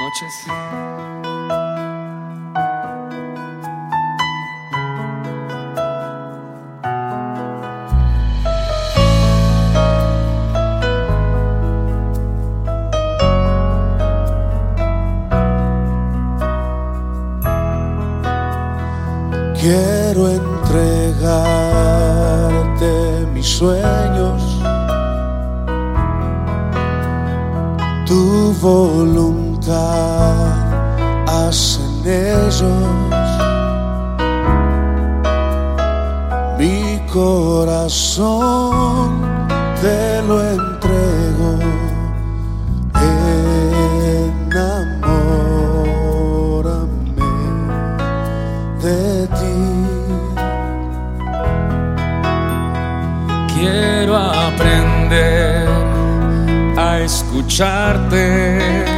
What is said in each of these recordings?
Noches. Quiero entregarte mis sueños, tu voluntad, haz en ellos mi corazón, te lo entrego. Enamórame de ti. Quiero aprender a escucharte.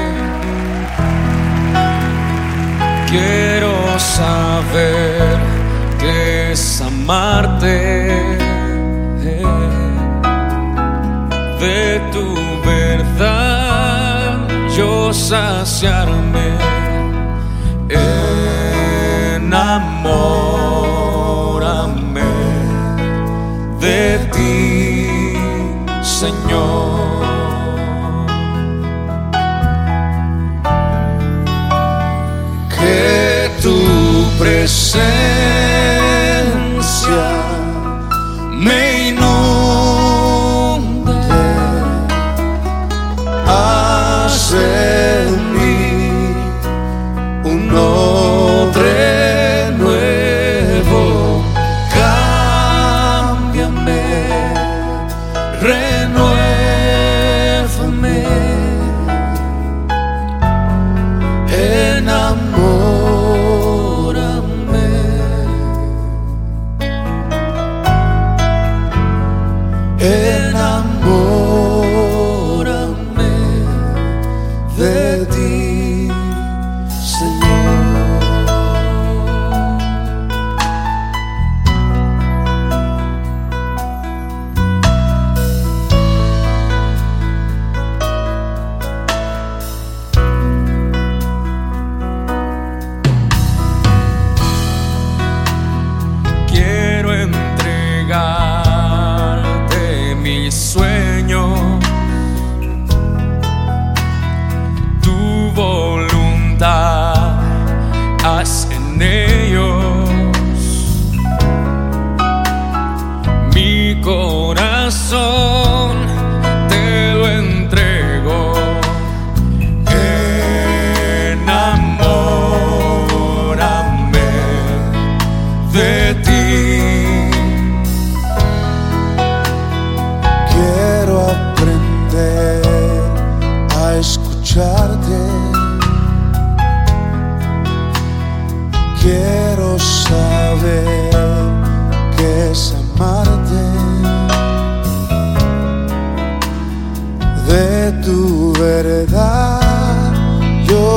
Quiero saber qué es amarte. De tu verdad yo saciarme. De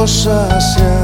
yo saciarme.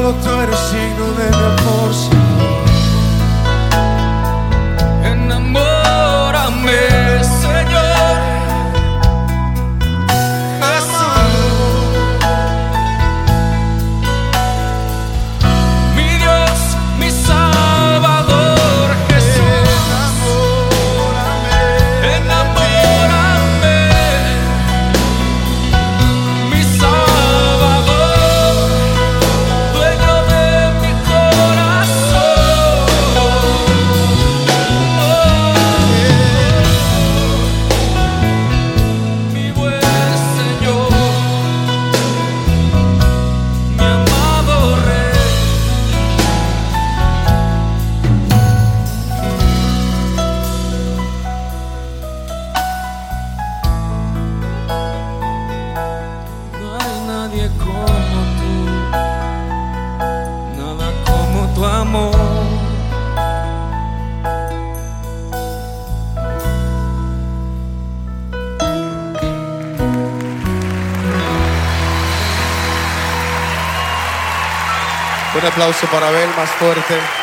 Solo tú eres signo de mi amor, como tú, nada como tu amor. Un aplauso para Abel más fuerte.